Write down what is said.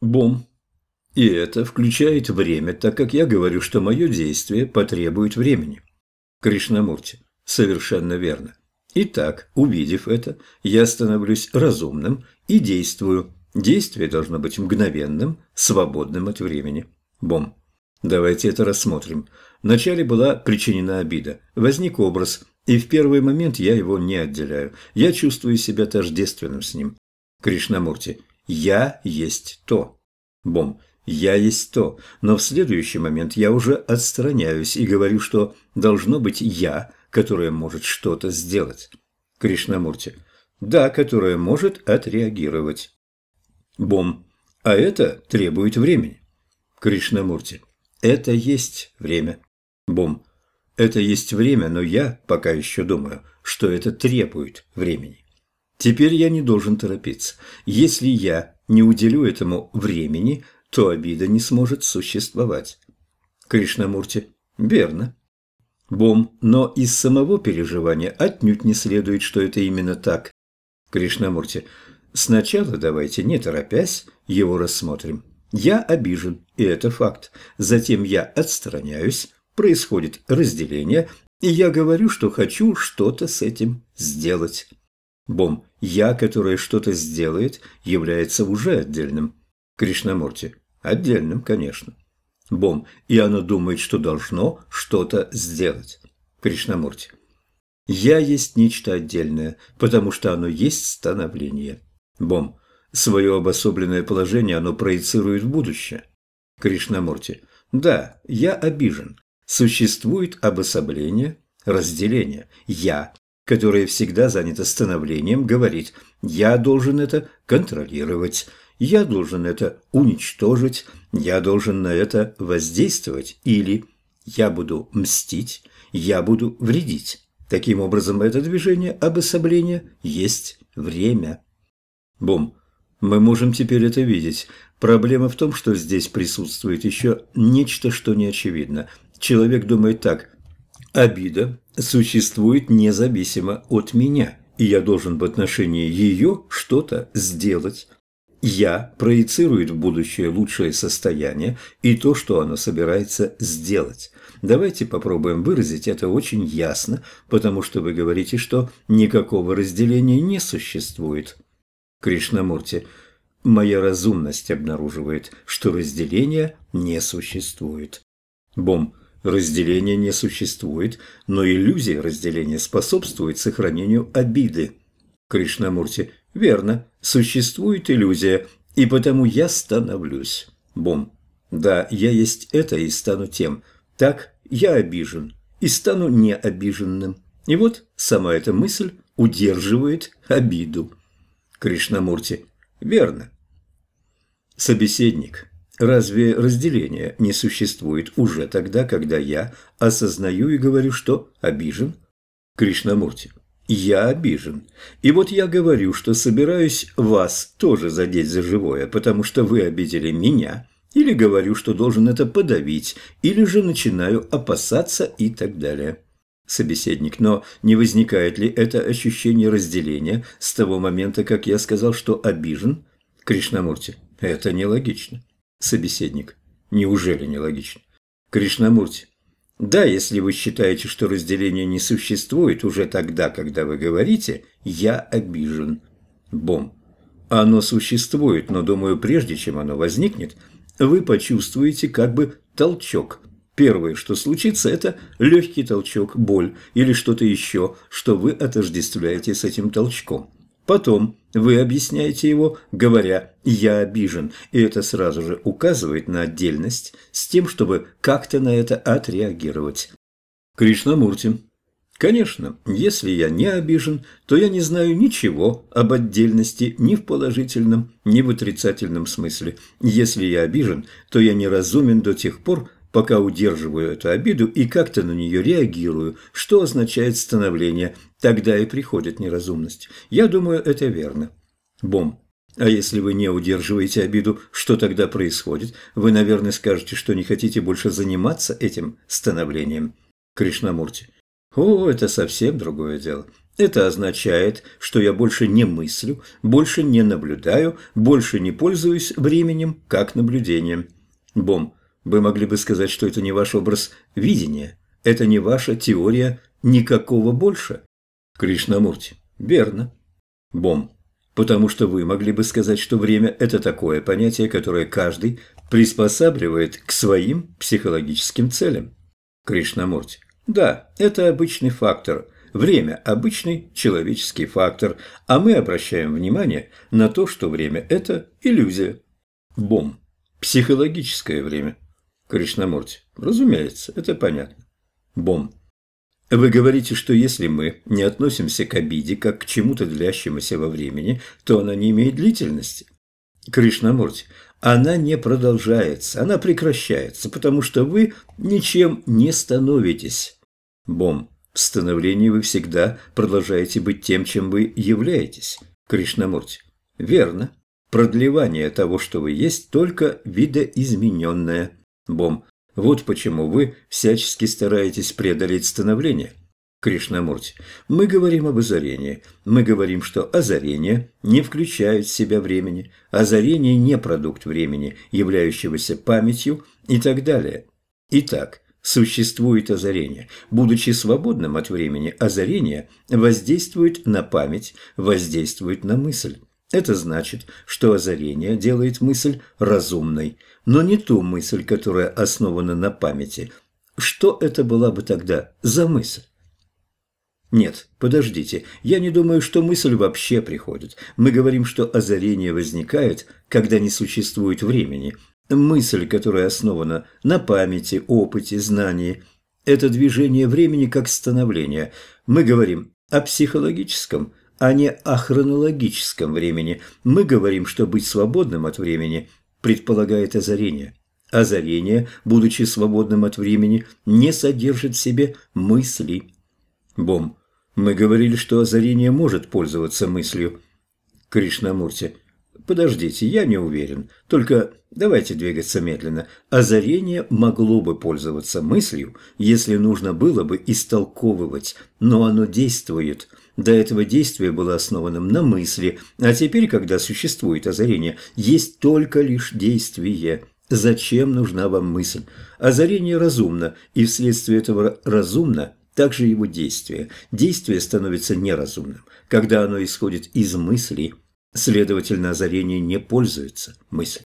Бом. И это включает время, так как я говорю, что мое действие потребует времени. Кришнамурти. Совершенно верно. Итак, увидев это, я становлюсь разумным и действую. Действие должно быть мгновенным, свободным от времени. Бом. Давайте это рассмотрим. Вначале была причинена обида. Возник образ, и в первый момент я его не отделяю. Я чувствую себя тождественным с ним. Кришнамурти. Я есть то. Бом. Я есть то. Но в следующий момент я уже отстраняюсь и говорю, что должно быть я, которое может что-то сделать. Кришнамурти. Да, которое может отреагировать. Бом. А это требует времени. Кришнамурти. Это есть время. Бом. Это есть время, но я пока еще думаю, что это требует времени. Теперь я не должен торопиться. Если я не уделю этому времени, то обида не сможет существовать. Кришнамурти. Верно. Бом, но из самого переживания отнюдь не следует, что это именно так. Кришнамурти. Сначала давайте, не торопясь, его рассмотрим. Я обижен, и это факт. Затем я отстраняюсь, происходит разделение, и я говорю, что хочу что-то с этим сделать. Бом, я, которое что-то сделает, является уже отдельным. Кришнамурти, отдельным, конечно. Бом, и оно думает, что должно что-то сделать. Кришнамурти, я есть нечто отдельное, потому что оно есть становление. Бом, свое обособленное положение оно проецирует в будущее. Кришнамурти, да, я обижен. Существует обособление, разделение. Я, которое всегда занято становлением, говорит «я должен это контролировать». Я должен это уничтожить, я должен на это воздействовать или я буду мстить, я буду вредить. Таким образом, это движение обособления есть время. Бум. Мы можем теперь это видеть. Проблема в том, что здесь присутствует еще нечто, что не очевидно. Человек думает так. Обида существует независимо от меня, и я должен в отношении ее что-то сделать. «Я» проецирует в будущее лучшее состояние и то, что оно собирается сделать. Давайте попробуем выразить это очень ясно, потому что вы говорите, что никакого разделения не существует. Кришнамурти, моя разумность обнаруживает, что разделения не существует. Бом, разделения не существует, но иллюзия разделения способствует сохранению обиды. Кришнамурти, верно, существует иллюзия, и потому я становлюсь. Бом. Да, я есть это и стану тем. Так я обижен и стану необиженным. И вот сама эта мысль удерживает обиду. Кришнамурти. Верно. Собеседник. Разве разделение не существует уже тогда, когда я осознаю и говорю, что обижен? Кришнамурти. Я обижен. И вот я говорю, что собираюсь вас тоже задеть за живое, потому что вы обидели меня, или говорю, что должен это подавить, или же начинаю опасаться и так далее. Собеседник, но не возникает ли это ощущение разделения с того момента, как я сказал, что обижен? Кришнамурти, это нелогично. Собеседник, неужели нелогично? Кришнамурти, да, если вы считаете, что разделение не существует уже тогда, когда вы говорите «я обижен». Бом. Оно существует, но, думаю, прежде чем оно возникнет, вы почувствуете как бы толчок. Первое, что случится, это легкий толчок, боль или что-то еще, что вы отождествляете с этим толчком. Потом вы объясняете его, говоря «я обижен», и это сразу же указывает на отдельность с тем, чтобы как-то на это отреагировать. Кришнамурти. Конечно, если я не обижен, то я не знаю ничего об отдельности ни в положительном, ни в отрицательном смысле. Если я обижен, то я неразумен до тех пор, пока удерживаю эту обиду и как-то на нее реагирую, что означает становление, тогда и приходит неразумность. Я думаю, это верно. Бом. А если вы не удерживаете обиду, что тогда происходит? Вы, наверное, скажете, что не хотите больше заниматься этим становлением. Кришнамурти. О, это совсем другое дело. Это означает, что я больше не мыслю, больше не наблюдаю, больше не пользуюсь временем как наблюдением. Бом, вы могли бы сказать, что это не ваш образ видения, это не ваша теория никакого больше. Кришнамурти, верно. Бом, потому что вы могли бы сказать, что время – это такое понятие, которое каждый приспосабливает к своим психологическим целям. Кришнамурти, да, это обычный фактор. Время – обычный человеческий фактор, а мы обращаем внимание на то, что время – это иллюзия. Бом. Психологическое время. Кришнамурти. Разумеется, это понятно. Бом. Вы говорите, что если мы не относимся к обиде как к чему-то длящемуся во времени, то она не имеет длительности. Кришнамурти, она не продолжается, она прекращается, потому что вы ничем не становитесь. Бом, в становлении вы всегда продолжаете быть тем, чем вы являетесь. Кришнамурти, верно. Продлевание того, что вы есть, только видоизмененное. Бом, вот почему вы всячески стараетесь преодолеть становление. Кришнамурти, мы говорим об озарении. Мы говорим, что озарение не включает в себя времени, озарение не продукт времени, являющегося памятью и так далее. Итак, существует озарение. Будучи свободным от времени, озарение воздействует на память, воздействует на мысль. Это значит, что озарение делает мысль разумной, но не ту мысль, которая основана на памяти. Что это была бы тогда за мысль? Нет, подождите, я не думаю, что мысль вообще приходит. Мы говорим, что озарение возникает, когда не существует времени. Мысль, которая основана на памяти, опыте, знании – это движение времени как становление. Мы говорим о психологическом, а не о хронологическом времени. Мы говорим, что быть свободным от времени предполагает озарение. Озарение, будучи свободным от времени, не содержит в себе мысли. Бом. Мы говорили, что озарение может пользоваться мыслью. Кришнамурти. Подождите, я не уверен. Только давайте двигаться медленно. Озарение могло бы пользоваться мыслью, если нужно было бы истолковывать, но оно действует – до этого действие было основанным на мысли, а теперь, когда существует озарение, есть только лишь действие. Зачем нужна вам мысль? Озарение разумно, и вследствие этого разумно также его действие. Действие становится неразумным, когда оно исходит из мыслей. Следовательно, озарение не пользуется мыслью.